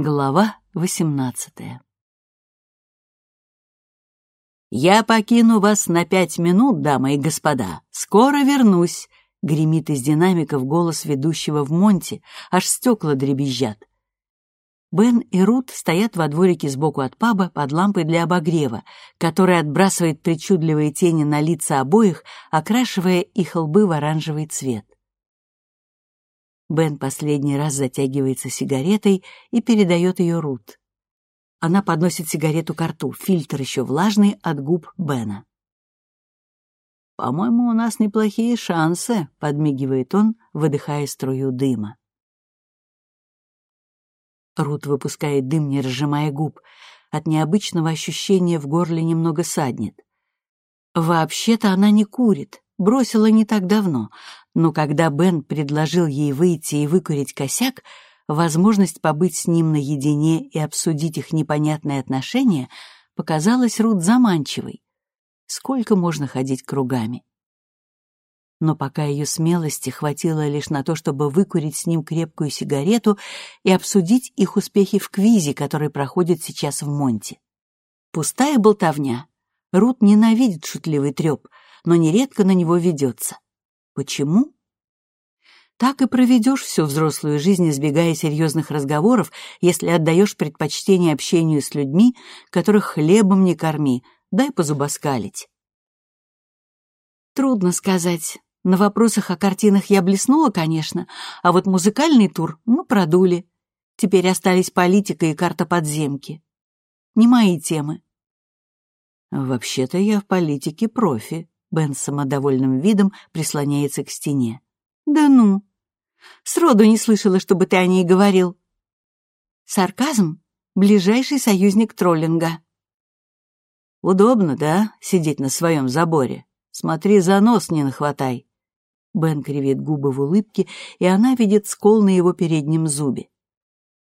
Глава восемнадцатая «Я покину вас на пять минут, дамы и господа. Скоро вернусь», — гремит из динамиков голос ведущего в Монте, аж стекла дребезжат. Бен и Рут стоят во дворике сбоку от паба под лампой для обогрева, которая отбрасывает причудливые тени на лица обоих, окрашивая их лбы в оранжевый цвет. Бен последний раз затягивается сигаретой и передает ее Рут. Она подносит сигарету к рту, фильтр еще влажный от губ Бена. «По-моему, у нас неплохие шансы», — подмигивает он, выдыхая струю дыма. Рут выпускает дым, не разжимая губ. От необычного ощущения в горле немного саднет. Вообще-то она не курит, бросила не так давно, но когда Бен предложил ей выйти и выкурить косяк, возможность побыть с ним наедине и обсудить их непонятные отношения показалась Рут заманчивой. Сколько можно ходить кругами? Но пока ее смелости хватило лишь на то, чтобы выкурить с ним крепкую сигарету и обсудить их успехи в квизе, который проходит сейчас в Монте. Пустая болтовня. Рут ненавидит шутливый треп, но нередко на него ведется. Почему? Так и проведешь всю взрослую жизнь, избегая серьезных разговоров, если отдаешь предпочтение общению с людьми, которых хлебом не корми, дай позубоскалить. Трудно сказать. На вопросах о картинах я блеснула, конечно, а вот музыкальный тур мы продули. Теперь остались политика и карта подземки. Не мои темы. Вообще-то я в политике профи. Бен с самодовольным видом прислоняется к стене. Да ну. Сроду не слышала, чтобы ты о ней говорил. Сарказм — ближайший союзник троллинга. Удобно, да, сидеть на своем заборе? Смотри, за нос не нахватай. Бен кривит губы в улыбке, и она видит скол на его переднем зубе.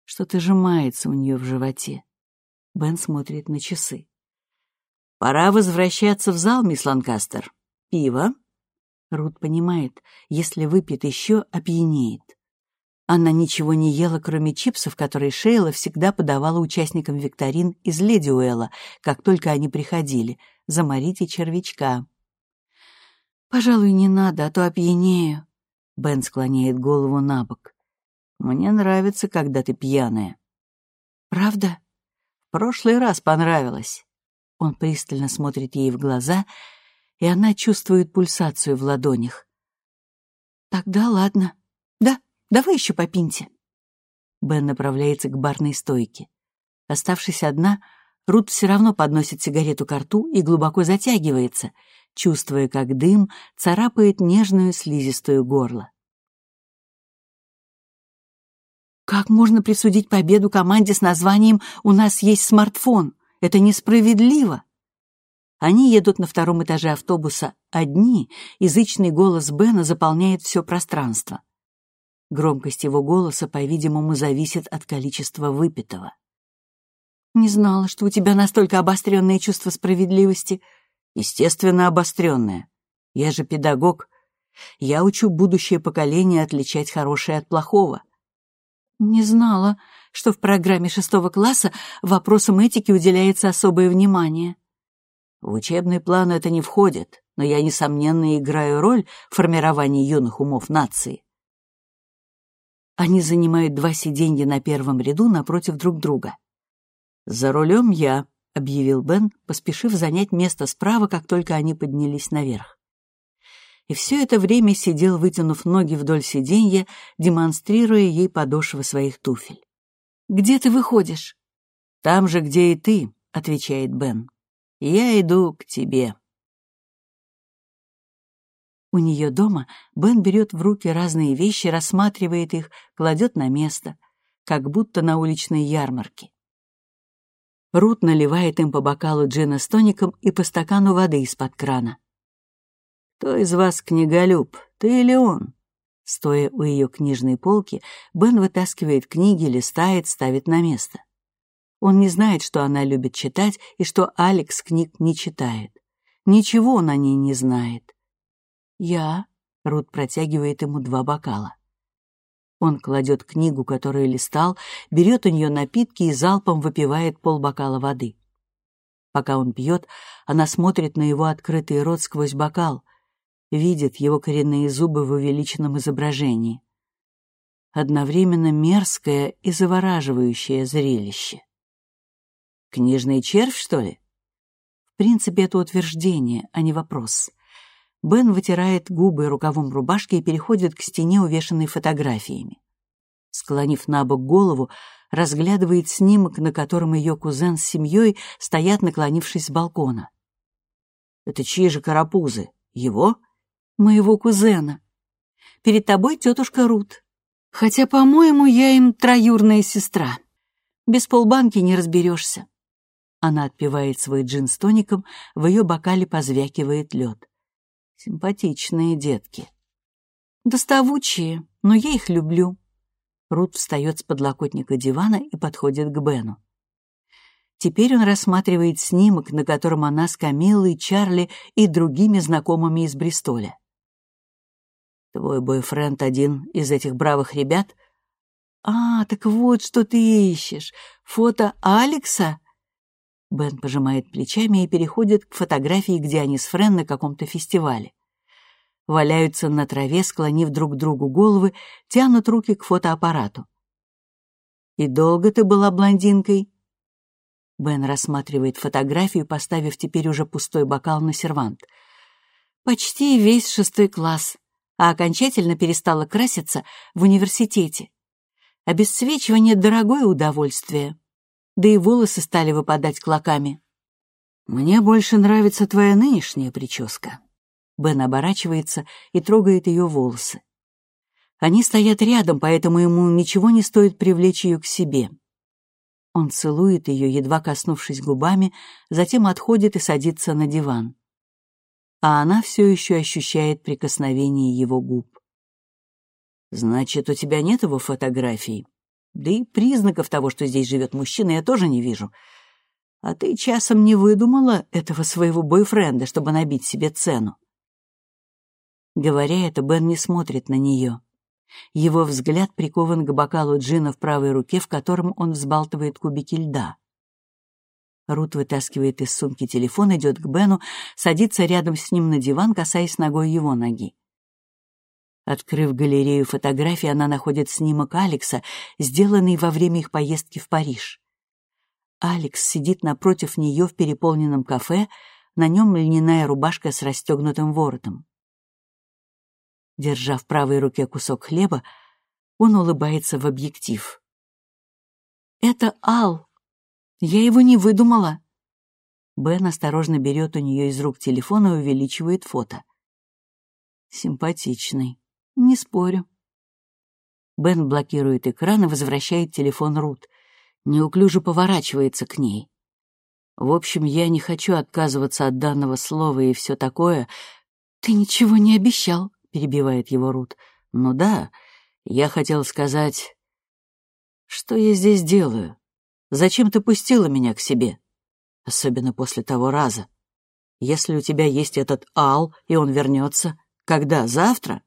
Что-то сжимается у нее в животе. Бен смотрит на часы. «Пора возвращаться в зал, мисс Ланкастер. Пиво?» Рут понимает, если выпьет еще, опьянеет. Она ничего не ела, кроме чипсов, которые Шейла всегда подавала участникам викторин из Леди Уэлла, как только они приходили. Заморите червячка. «Пожалуй, не надо, а то опьянею». Бен склоняет голову на бок. «Мне нравится, когда ты пьяная». «Правда?» «В прошлый раз понравилось». Он пристально смотрит ей в глаза, и она чувствует пульсацию в ладонях. «Тогда ладно. Да, давай еще попиньте». Бен направляется к барной стойке. Оставшись одна, Рут все равно подносит сигарету к рту и глубоко затягивается — чувствуя, как дым царапает нежную слизистую горло. Как можно присудить победу команде с названием «У нас есть смартфон»? Это несправедливо. Они едут на втором этаже автобуса одни, язычный голос Бена заполняет все пространство. Громкость его голоса, по-видимому, зависит от количества выпитого. «Не знала, что у тебя настолько обостренное чувство справедливости», естественно, обостренная. Я же педагог. Я учу будущее поколение отличать хорошее от плохого. Не знала, что в программе шестого класса вопросам этики уделяется особое внимание. В учебный план это не входит, но я, несомненно, играю роль в формировании юных умов нации. Они занимают два сиденья на первом ряду напротив друг друга. За рулем я, — объявил Бен, поспешив занять место справа, как только они поднялись наверх. И все это время сидел, вытянув ноги вдоль сиденья, демонстрируя ей подошвы своих туфель. «Где ты выходишь?» «Там же, где и ты», — отвечает Бен. «Я иду к тебе». У нее дома Бен берет в руки разные вещи, рассматривает их, кладет на место, как будто на уличной ярмарке. Рут наливает им по бокалу джина с тоником и по стакану воды из-под крана. «Кто из вас книголюб, ты или он?» Стоя у ее книжной полки, Бен вытаскивает книги, листает, ставит на место. Он не знает, что она любит читать и что Алекс книг не читает. Ничего он о ней не знает. «Я...» — Рут протягивает ему два бокала. Он кладет книгу, которую листал, берет у нее напитки и залпом выпивает полбокала воды. Пока он пьет, она смотрит на его открытый рот сквозь бокал, видит его коренные зубы в увеличенном изображении. Одновременно мерзкое и завораживающее зрелище. «Книжный червь, что ли?» В принципе, это утверждение, а не вопрос. Бен вытирает губы рукавом рубашки и переходит к стене, увешанной фотографиями. Склонив на бок голову, разглядывает снимок, на котором ее кузен с семьей стоят, наклонившись с балкона. «Это чьи же карапузы? Его?» «Моего кузена. Перед тобой тетушка Рут. Хотя, по-моему, я им троюрная сестра. Без полбанки не разберешься». Она отпивает свой джин с тоником, в ее бокале позвякивает лед. Симпатичные детки. Доставучие, но я их люблю. Рут встает с подлокотника дивана и подходит к Бену. Теперь он рассматривает снимок, на котором она с Камиллой, Чарли и другими знакомыми из Бристоля. «Твой бойфренд один из этих бравых ребят?» «А, так вот, что ты ищешь. Фото Алекса?» Бен пожимает плечами и переходит к фотографии, где они с Френ на каком-то фестивале. Валяются на траве, склонив друг другу головы, тянут руки к фотоаппарату. «И долго ты была блондинкой?» Бен рассматривает фотографию, поставив теперь уже пустой бокал на сервант. «Почти весь шестой класс, а окончательно перестала краситься в университете. Обесцвечивание — дорогое удовольствие, да и волосы стали выпадать клоками. «Мне больше нравится твоя нынешняя прическа». Бен оборачивается и трогает ее волосы. Они стоят рядом, поэтому ему ничего не стоит привлечь ее к себе. Он целует ее, едва коснувшись губами, затем отходит и садится на диван. А она все еще ощущает прикосновение его губ. «Значит, у тебя нет его фотографий?» Да и признаков того, что здесь живет мужчина, я тоже не вижу. А ты часом не выдумала этого своего бойфренда, чтобы набить себе цену?» Говоря это, Бен не смотрит на нее. Его взгляд прикован к бокалу джина в правой руке, в котором он взбалтывает кубики льда. Рут вытаскивает из сумки телефон, идет к Бену, садится рядом с ним на диван, касаясь ногой его ноги. Открыв галерею фотографий, она находит снимок Алекса, сделанный во время их поездки в Париж. Алекс сидит напротив нее в переполненном кафе, на нем льняная рубашка с расстегнутым воротом. Держа в правой руке кусок хлеба, он улыбается в объектив. «Это Ал. Я его не выдумала». Бен осторожно берет у нее из рук телефон и увеличивает фото. Симпатичный. Не спорю. Бен блокирует экран и возвращает телефон Рут. Неуклюже поворачивается к ней. В общем, я не хочу отказываться от данного слова и все такое. Ты ничего не обещал, перебивает его Рут. Ну да, я хотел сказать... Что я здесь делаю? Зачем ты пустила меня к себе? Особенно после того раза. Если у тебя есть этот Ал, и он вернется, когда, завтра?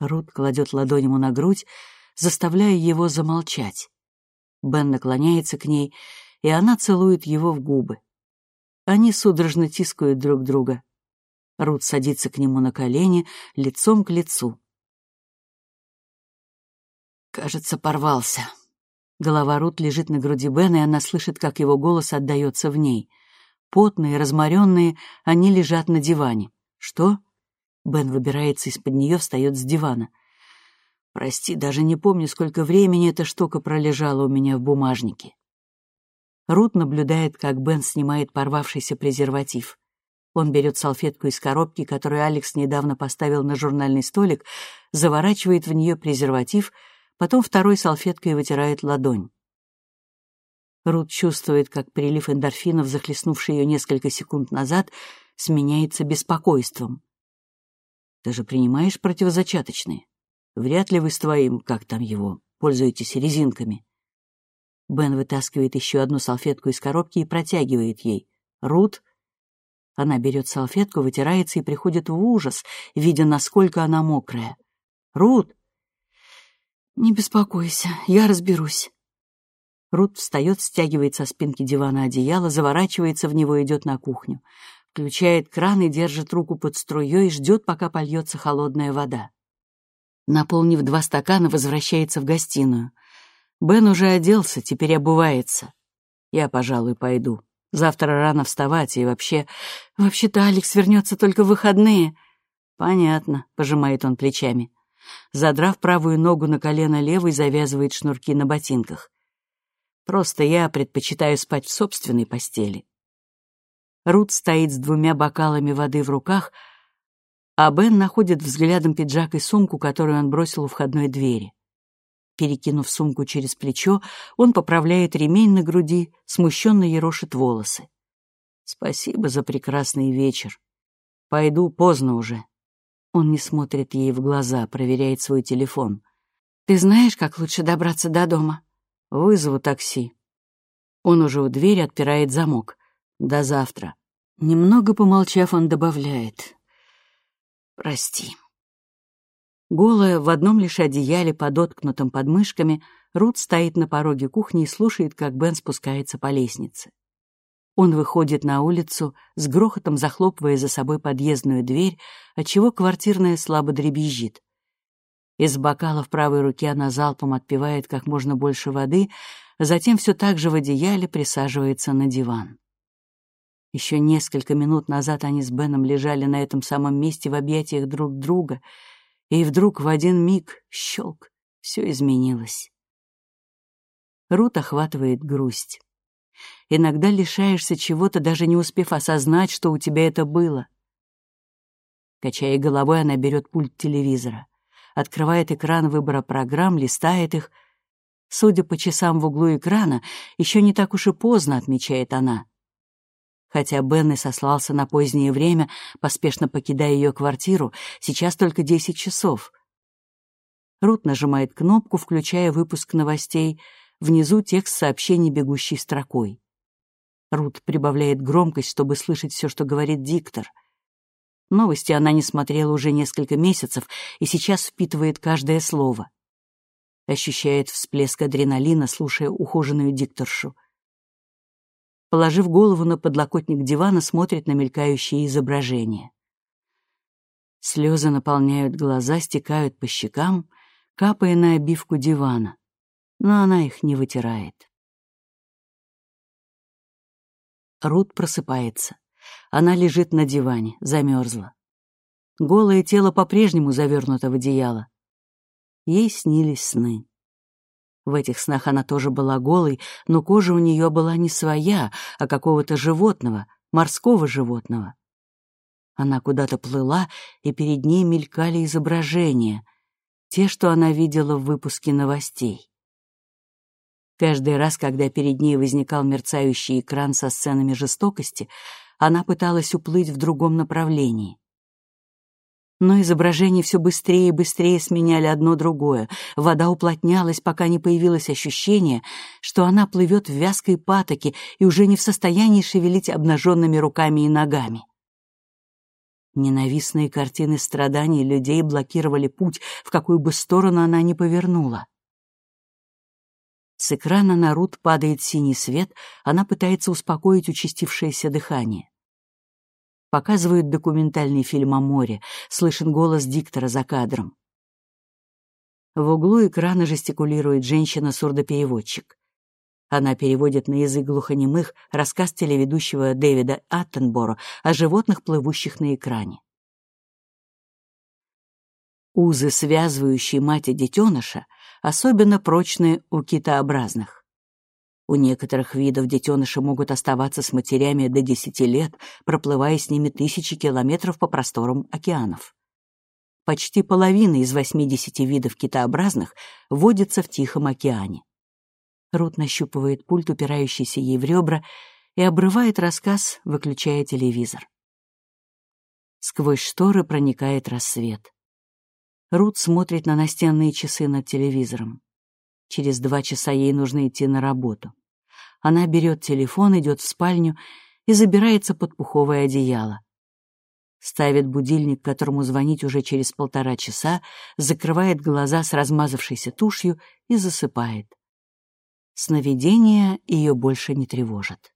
Рут кладет ладонь ему на грудь, заставляя его замолчать. Бен наклоняется к ней, и она целует его в губы. Они судорожно тискают друг друга. Рут садится к нему на колени, лицом к лицу. Кажется, порвался. Голова Рут лежит на груди Бена, и она слышит, как его голос отдается в ней. Потные, разморенные, они лежат на диване. Что? Бен выбирается из-под нее, встает с дивана. «Прости, даже не помню, сколько времени эта штука пролежала у меня в бумажнике». Рут наблюдает, как Бен снимает порвавшийся презерватив. Он берет салфетку из коробки, которую Алекс недавно поставил на журнальный столик, заворачивает в нее презерватив, потом второй салфеткой вытирает ладонь. Рут чувствует, как прилив эндорфинов, захлестнувший ее несколько секунд назад, сменяется беспокойством. Ты же принимаешь противозачаточные. Вряд ли вы с твоим, как там его, пользуетесь резинками. Бен вытаскивает еще одну салфетку из коробки и протягивает ей. Рут. Она берет салфетку, вытирается и приходит в ужас, видя, насколько она мокрая. Рут. Не беспокойся, я разберусь. Рут встает, стягивает со спинки дивана одеяло, заворачивается в него и идет на кухню. Включает кран и держит руку под струей, ждет, пока польется холодная вода. Наполнив два стакана, возвращается в гостиную. Бен уже оделся, теперь обувается. Я, пожалуй, пойду. Завтра рано вставать и вообще... Вообще-то Алекс вернется только в выходные. Понятно, пожимает он плечами. Задрав правую ногу на колено левой, завязывает шнурки на ботинках. Просто я предпочитаю спать в собственной постели. Рут стоит с двумя бокалами воды в руках, а Бен находит взглядом пиджак и сумку, которую он бросил у входной двери. Перекинув сумку через плечо, он поправляет ремень на груди, смущенно ерошит волосы. «Спасибо за прекрасный вечер. Пойду, поздно уже». Он не смотрит ей в глаза, проверяет свой телефон. «Ты знаешь, как лучше добраться до дома?» «Вызову такси». Он уже у двери отпирает замок. «До завтра». Немного помолчав, он добавляет. «Прости». Голая, в одном лишь одеяле, подоткнутом подмышками, Рут стоит на пороге кухни и слушает, как Бен спускается по лестнице. Он выходит на улицу, с грохотом захлопывая за собой подъездную дверь, отчего квартирная слабо дребезжит. Из бокала в правой руке она залпом отпивает как можно больше воды, затем все так же в одеяле присаживается на диван. Еще несколько минут назад они с Беном лежали на этом самом месте в объятиях друг друга, и вдруг в один миг, щелк, все изменилось. Рут охватывает грусть. Иногда лишаешься чего-то, даже не успев осознать, что у тебя это было. Качая головой, она берет пульт телевизора, открывает экран выбора программ, листает их. Судя по часам в углу экрана, еще не так уж и поздно, отмечает она. Хотя Бен и сослался на позднее время, поспешно покидая ее квартиру, сейчас только десять часов. Рут нажимает кнопку, включая выпуск новостей — Внизу текст сообщений, бегущий строкой. Рут прибавляет громкость, чтобы слышать все, что говорит диктор. Новости она не смотрела уже несколько месяцев и сейчас впитывает каждое слово. Ощущает всплеск адреналина, слушая ухоженную дикторшу. Положив голову на подлокотник дивана, смотрит на мелькающие изображения. Слезы наполняют глаза, стекают по щекам, капая на обивку дивана но она их не вытирает. Рут просыпается. Она лежит на диване, замерзла. Голое тело по-прежнему завернуто в одеяло. Ей снились сны. В этих снах она тоже была голой, но кожа у нее была не своя, а какого-то животного, морского животного. Она куда-то плыла, и перед ней мелькали изображения, те, что она видела в выпуске новостей. Каждый раз, когда перед ней возникал мерцающий экран со сценами жестокости, она пыталась уплыть в другом направлении. Но изображения все быстрее и быстрее сменяли одно другое. Вода уплотнялась, пока не появилось ощущение, что она плывет в вязкой патоке и уже не в состоянии шевелить обнаженными руками и ногами. Ненавистные картины страданий людей блокировали путь, в какую бы сторону она ни повернула. С экрана на Рут падает синий свет, она пытается успокоить участившееся дыхание. Показывают документальный фильм о море, слышен голос диктора за кадром. В углу экрана жестикулирует женщина-сурдопереводчик. Она переводит на язык глухонемых рассказ телеведущего Дэвида Аттенборо о животных, плывущих на экране. Узы, связывающие мать и детеныша, особенно прочные у китообразных. У некоторых видов детеныши могут оставаться с матерями до 10 лет, проплывая с ними тысячи километров по просторам океанов. Почти половина из 80 видов китообразных водится в Тихом океане. Рут нащупывает пульт, упирающийся ей в ребра, и обрывает рассказ, выключая телевизор. Сквозь шторы проникает рассвет. Рут смотрит на настенные часы над телевизором. Через два часа ей нужно идти на работу. Она берет телефон, идет в спальню и забирается под пуховое одеяло. Ставит будильник, которому звонить уже через полтора часа, закрывает глаза с размазавшейся тушью и засыпает. Сновидения ее больше не тревожат.